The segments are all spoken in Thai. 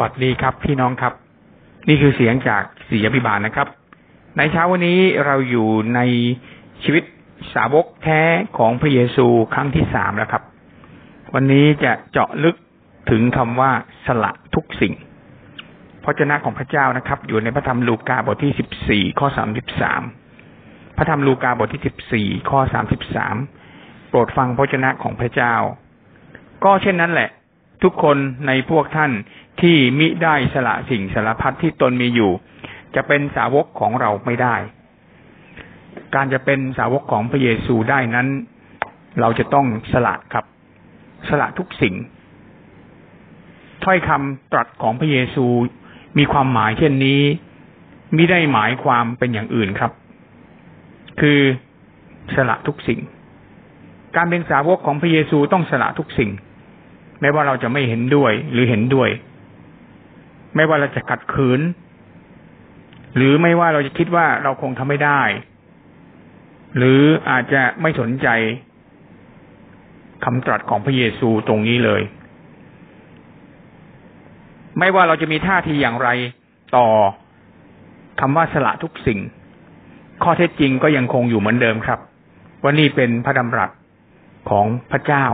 วัสดีครับพี่น้องครับ นี่คือเสียงจากสีอภิบาลนะครับ ในเช้าวันนี้เราอยู่ในชีวิตสาวกแท้ของพระเยซูครั้งที่สามแล้วครับ วันนี้จะเจาะลึกถึงคำว่าสละทุกสิ่งพระเจ้าของพระเจ้านะครับ อยู่ในพระธรรมลูกาบทที่สิบสี่ข้อสามสิบสามพระธรรมลูกาบทที่สิบสี่ข้อสามสิบสามโปรดฟังพระเจ้าของพระเจ้า ก็เช่นนั้นแหละ ทุกคนในพวกท่านที่มิได้สละสิ่งสารพัดที่ตนมีอยู่ จะเป็นสาวกของเราไม่ได้ การจะเป็นสาวกของพระเยซูได้นั้น เราจะต้องสละครับ สละทุกสิ่ง ถ้อยคำตรัสของพระเยซูมีความหมายเช่นนี้มิได้หมายความเป็นอย่างอื่นครับ คือสละทุกสิ่ง การเป็นสาวกของพระเยซูต้องสละทุกสิ่ง แม้ว่าเราจะไม่เห็นด้วย หรือเห็นด้วย ไม่ว่าเราจะกัดขืน หรือไม่ว่าเราจะคิดว่าเราคงทำไม่ได้ หรืออาจจะไม่สนใจคำตรัสของพระเยซูตรงนี้เลย ไม่ว่าเราจะมีท่าทีอย่างไรต่อคำว่าสละทุกสิ่ง ข้อเท็จจริงก็ยังคงอยู่เหมือนเดิมครับ ว่านี่เป็นพระดำรัสของพระเจ้า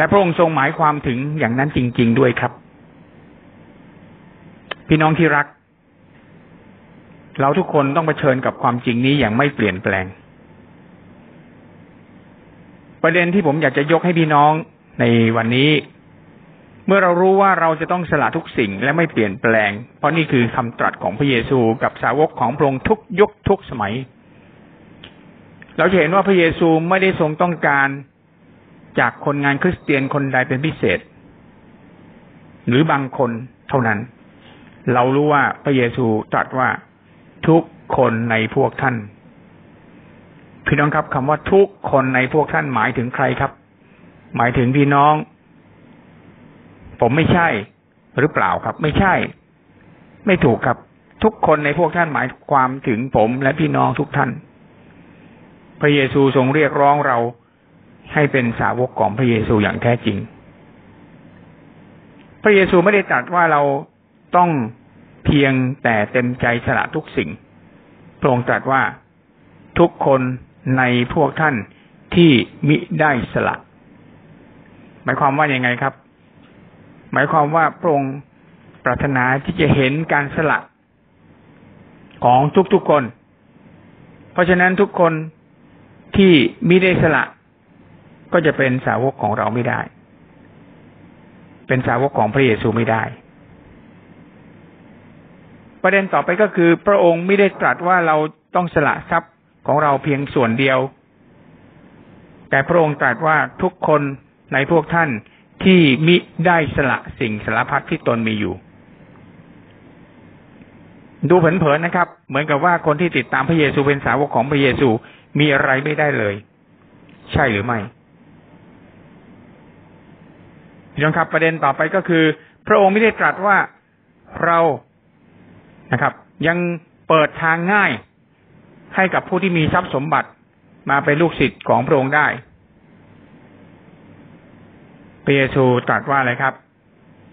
และพระองค์ทรงหมายความถึงอย่างนั้นจริง ๆด้วยครับ พี่น้องที่รัก เราทุกคนต้องเผชิญกับความจริงนี้อย่างไม่เปลี่ยนแปลง ประเด็นที่ผมอยากจะยกให้พี่น้องในวันนี้ เมื่อเรารู้ว่าเราจะต้องสละทุกสิ่งและไม่เปลี่ยนแปลง เพราะนี่คือคำตรัสของพระเยซูกับสาวกของพระองค์ทุกยุคทุกสมัย เราจะเห็นว่าพระเยซูไม่ได้ทรงต้องการ จากคนงานคริสเตียนคนใดเป็นพิเศษ หรือบางคนเท่านั้น เรารู้ว่าพระเยซูตรัสว่าทุกคนในพวกท่าน พี่น้องครับคำว่าทุกคนในพวกท่านหมายถึงใครครับ หมายถึงพี่น้อง ผมไม่ใช่หรือเปล่าครับ ไม่ใช่ ไม่ถูกครับ ทุกคนในพวกท่านหมายความถึงผมและพี่น้องทุกท่าน พระเยซูทรงเรียกร้องเรา ให้เป็นสาวกของพระเยซูอย่างแท้จริง พระเยซูไม่ได้ตรัสว่าเราต้องเพียงแต่เต็มใจสละทุกสิ่ง พระองค์ตรัสว่าทุกคนในพวกท่านที่มิได้สละ หมายความว่าอยังไงครับ หมายความว่าพระองค์ปรารถนาที่จะเห็นการสละของทุกๆคน เพราะฉะนั้นทุกคนที่มิได้สละ ก็จะเป็นสาวกของเราไม่ได้ เป็นสาวกของพระเยซูไม่ได้ ประเด็นต่อไปก็คือ พระองค์ไม่ได้ตรัสว่าเราต้องสละทรัพย์ของเราเพียงส่วนเดียว แต่พระองค์ตรัสว่าทุกคนในพวกท่านที่มิได้สละสิ่งสารพัดที่ตนมีอยู่ ดูเผินๆนะครับ เหมือนกับว่าคนที่ติดตามพระเยซูเป็นสาวกของพระเยซูมีอะไรไม่ได้เลย ใช่หรือไม่ พี่น้องครับประเด็นต่อไปก็คือ พระองค์ไม่ได้ตรัสว่าเรานะครับ ยังเปิดทางง่ายให้กับผู้ที่มีทรัพย์สมบัติมาเป็นลูกศิษย์ของพระองค์ได้พระเยซูตรัสว่าอะไรครับ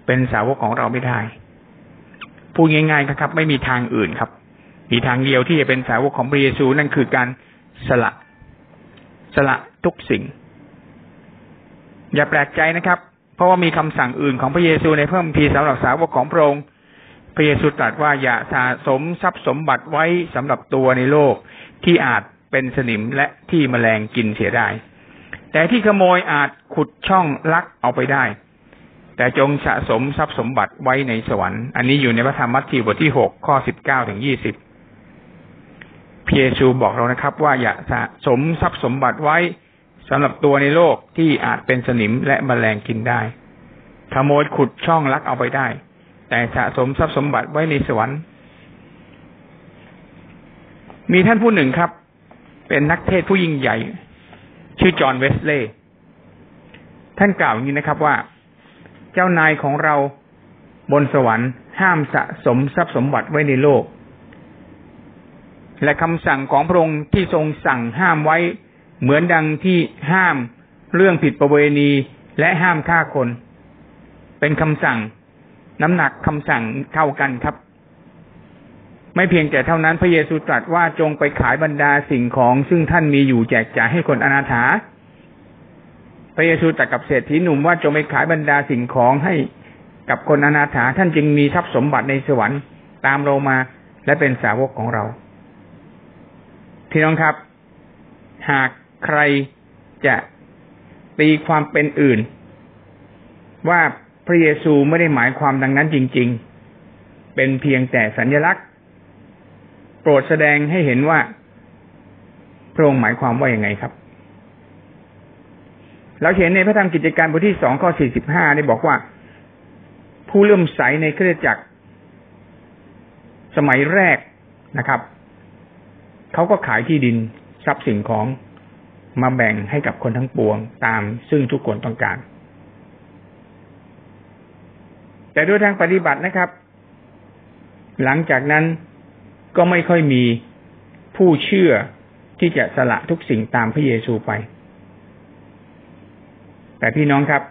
เป็นสาวกของเราไม่ได้พูดง่ายๆครับ ไม่มีทางอื่นครับ มีทางเดียวที่จะเป็นสาวกของพระเยซูนั่นคือการสละ สละทุกสิ่ง อย่าแปลกใจนะครับ เพราะว่ามีคำสั่งอื่นของพระเยซูในเพิ่มพีสำหรับสาวกของพระองค์พระเยซูตรัสว่าอย่าสะสมทรัพย์สมบัติไว้สำหรับตัวในโลกที่อาจเป็นสนิมและที่แมลงกินเสียได้ แต่ที่ขโมยอาจขุดช่องลักเอาไปได้ แต่จงสะสมทรัพย์สมบัติไว้ในสวรรค์ อันนี้อยู่ในพระธรรมมัทธิวบทที่หกข้อสิบเก้าถึงยี่สิบพระเยซูบอกเรานะครับ ว่าอย่าสะสมทรัพย์สมบัติไว้ สำหรับตัวในโลกที่อาจเป็นสนิมและแมลงกินได้ ขโมยขุดช่องลักเอาไปได้ แต่สะสมทรัพย์สมบัติไว้ในสวรรค์ มีท่านผู้หนึ่งครับ เป็นนักเทศผู้ยิ่งใหญ่ ชื่อจอห์นเวสเลย์ท่านกล่าวอย่างนี้นะครับว่า เจ้านายของเราบนสวรรค์ ห้ามสะสมทรัพย์สมบัติไว้ในโลก และคำสั่งของพระองค์ที่ทรงสั่งห้ามไว้ เหมือนดังที่ห้ามเรื่องผิดประเวณีและห้ามฆ่าคน เป็นคำสั่ง น้ำหนักคำสั่งเท่ากันครับ ไม่เพียงแต่เท่านั้นพระเยซูตรัสว่าจงไปขายบรรดาสิ่งของซึ่งท่านมีอยู่แจกจ่ายให้คนอนาถา พระเยซูตรัสกับเศรษฐีหนุ่มว่าจงไปขายบรรดาสิ่งของให้กับคนอนาถาท่านจึงมีทรัพย์สมบัติในสวรรค์ตามเรามาและเป็นสาวกของเรา พี่น้องครับ หาก ใครจะตีความเป็นอื่น ว่าพระเยซูไม่ได้หมายความดังนั้นจริง ๆ เป็นเพียงแต่สัญลักษณ์ โปรดแสดงให้เห็นว่าพระองค์หมายความว่าอย่างไงครับ เราเห็นในพระธรรมกิจการบทที่สองข้อสี่สิบห้าได้บอกว่า ผู้เลื่อมใสในเครือจักร สมัยแรกนะครับ เขาก็ขายที่ดินทรัพย์สินของ มาแบ่งให้กับคนทั้งปวงตามซึ่งทุกคนต้องการ แต่ด้วยทางปฏิบัตินะครับ หลังจากนั้นก็ไม่ค่อยมีผู้เชื่อที่จะสละทุกสิ่งตามพระเยซูไป แต่พี่น้องครับ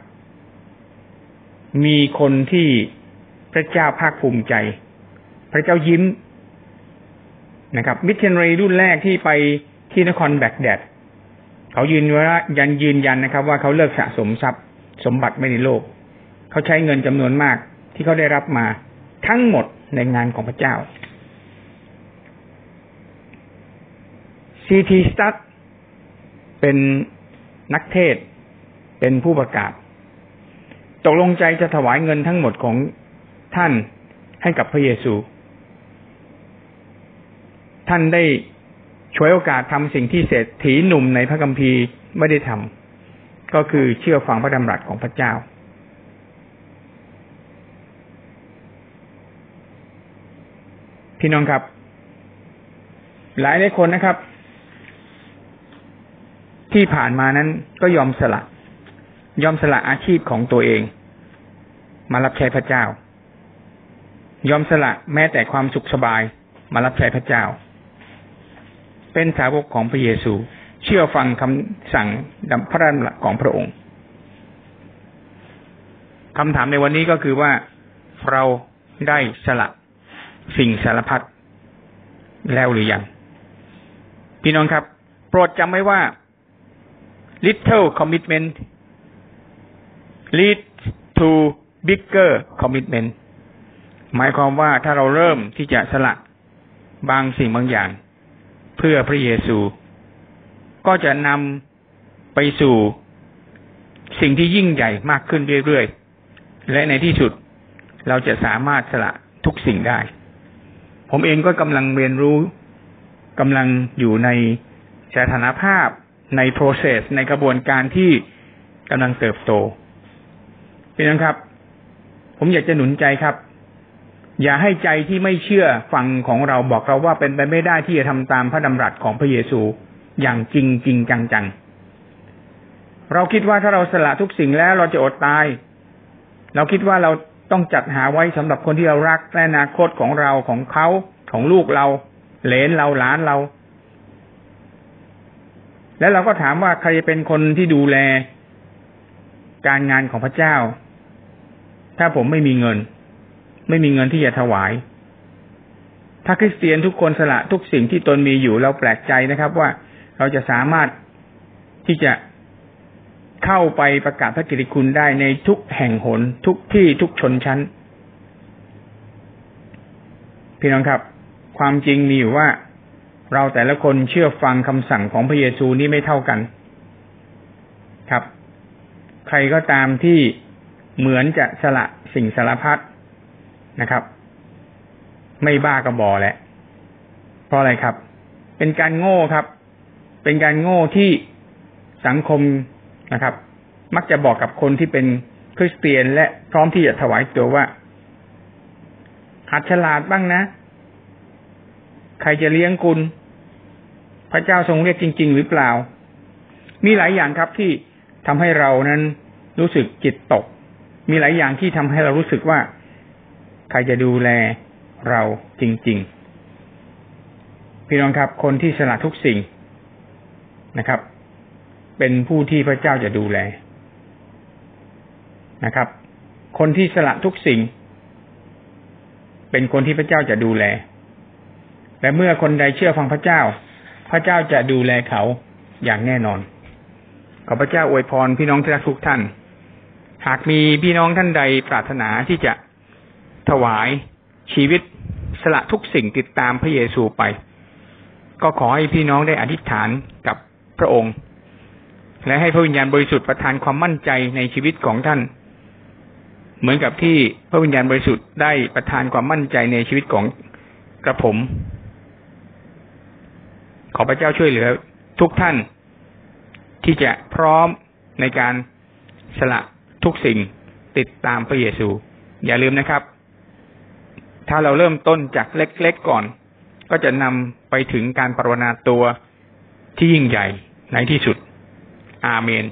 มีคนที่พระเจ้าภาคภูมิใจ พระเจ้ายิ้มนะครับ มิชชันนารีรุ่นแรกที่ไปที่นครแบกแดด เขายืนว่ายันยืนยันนะครับ ว่าเขาเลิกสะสมทรัพย์ สมบัติไม่ในโลก เขาใช้เงินจำนวนมากที่เขาได้รับมาทั้งหมดในงานของพระเจ้าซีทีสตัดเป็นนักเทศ เป็นผู้ประกาศ ตกลงใจจะถวายเงินทั้งหมดของท่านให้กับพระเยซู ท่านได้ ช่วยโอกาสทำสิ่งที่เศรษฐีหนุ่มในพระคัมภีร์ไม่ได้ทำก็คือเชื่อฟังพระดำรัสของพระเจ้า พี่น้องครับ หลายหลายคนนะครับ ที่ผ่านมานั้นก็ยอมสละ ยอมสละอาชีพของตัวเอง มารับใช้พระเจ้า ยอมสละแม้แต่ความสุขสบายมารับใช้พระเจ้า เป็นสาวกของพระเยซู เชื่อฟังคำสั่งดำพระรัสของพระองค์คำถามในวันนี้ก็คือว่าเราได้สละสิ่งสารพัดแล้วหรือยัง พี่น้องครับ โปรดจำไว้ว่า little commitment lead to bigger commitment หมายความว่าถ้าเราเริ่มที่จะสละบางสิ่งบางอย่าง เพื่อพระเยซู ก็จะนำไปสู่สิ่งที่ยิ่งใหญ่มากขึ้นเรื่อยๆ และในที่สุดเราจะสามารถสละทุกสิ่งได้ ผมเองก็กำลังเรียนรู้กำลังอยู่ในสถานภาพใน process ในกระบวนการที่กำลังเติบโตเป็นนังครับ ผมอยากจะหนุนใจครับ อย่าให้ใจที่ไม่เชื่อฟังของเราบอกเราว่าเป็นไปไม่ได้ที่จะทำตามพระดำรัสของพระเยซูอย่างจริงจริงจังจังเราคิดว่าถ้าเราสละทุกสิ่งแล้วเราจะอดตาย เราคิดว่าเราต้องจัดหาไว้สำหรับคนที่เรารักและอนาคตของเราของเขาของลูกเรา เหลนเราหลานเรา แล้วเราก็ถามว่าใครจะเป็นคนที่ดูแล การงานของพระเจ้า ถ้าผมไม่มีเงิน ไม่มีเงินที่จะถวาย ถ้าคริสเตียนทุกคนสละทุกสิ่งที่ตนมีอยู่เราแปลกใจนะครับ ว่าเราจะสามารถที่จะเข้าไปประกาศพระกิติคุณได้ในทุกแห่งหน ทุกที่ทุกชนชั้น พี่น้องครับ ความจริงมีอยู่ว่าเราแต่ละคนเชื่อฟังคำสั่งของพระเยซูนี่ไม่เท่ากัน ครับ ใครก็ตามที่เหมือนจะสละสิ่งสารพัด นะครับ ไม่บ้ากระบอแหละ เพราะอะไรครับ เป็นการโง่ครับ เป็นการโง่ที่สังคมนะครับ มักจะบอกกับคนที่เป็นคริสเตียนและพร้อมที่จะถวายตัวว่าหัดฉลาดบ้างนะ ใครจะเลี้ยงคุณ พระเจ้าทรงเรียกจริง ๆ หรือเปล่า มีหลายอย่างครับที่ทำให้เรานั้นรู้สึกจิตตก มีหลายอย่างที่ทำให้เรารู้สึกว่า ใครจะดูแลเราจริง ๆ พี่น้องครับ คนที่สละทุกสิ่งนะครับ เป็นผู้ที่พระเจ้าจะดูแลนะครับ คนที่สละทุกสิ่ง เป็นคนที่พระเจ้าจะดูแล และเมื่อคนใดเชื่อฟังพระเจ้า พระเจ้าจะดูแลเขาอย่างแน่นอน ขอพระเจ้าอวยพรพี่น้องที่รักทุกท่าน หากมีพี่น้องท่านใดปรารถนาที่จะ ถวายชีวิตสละทุกสิ่งติดตามพระเยซูไป ก็ขอให้พี่น้องได้อธิษฐานกับพระองค์ และให้พระวิญญาณบริสุทธิ์ประทานความมั่นใจในชีวิตของท่าน เหมือนกับที่พระวิญญาณบริสุทธิ์ได้ประทานความมั่นใจในชีวิตของกระผม ขอพระเจ้าช่วยเหลือทุกท่านที่จะพร้อมในการสละทุกสิ่งติดตามพระเยซู อย่าลืมนะครับ ถ้าเราเริ่มต้นจากเล็กๆก่อน ก็จะนำไปถึงการปรนนาตัวที่ยิ่งใหญ่ในที่สุด อาเมน